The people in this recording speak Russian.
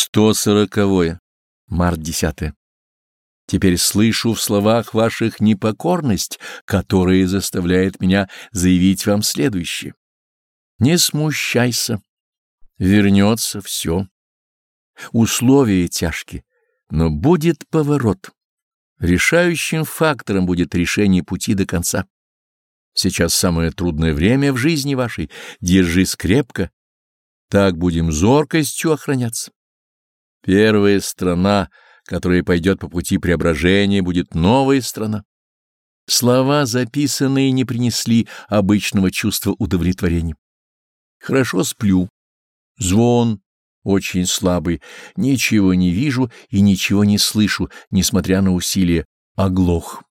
Сто сороковое. Март 10. Теперь слышу в словах ваших непокорность, которая заставляет меня заявить вам следующее. Не смущайся. Вернется все. Условия тяжкие, но будет поворот. Решающим фактором будет решение пути до конца. Сейчас самое трудное время в жизни вашей. Держись крепко. Так будем зоркостью охраняться. Первая страна, которая пойдет по пути преображения, будет новая страна. Слова, записанные, не принесли обычного чувства удовлетворения. Хорошо сплю. Звон очень слабый. Ничего не вижу и ничего не слышу, несмотря на усилия. Оглох.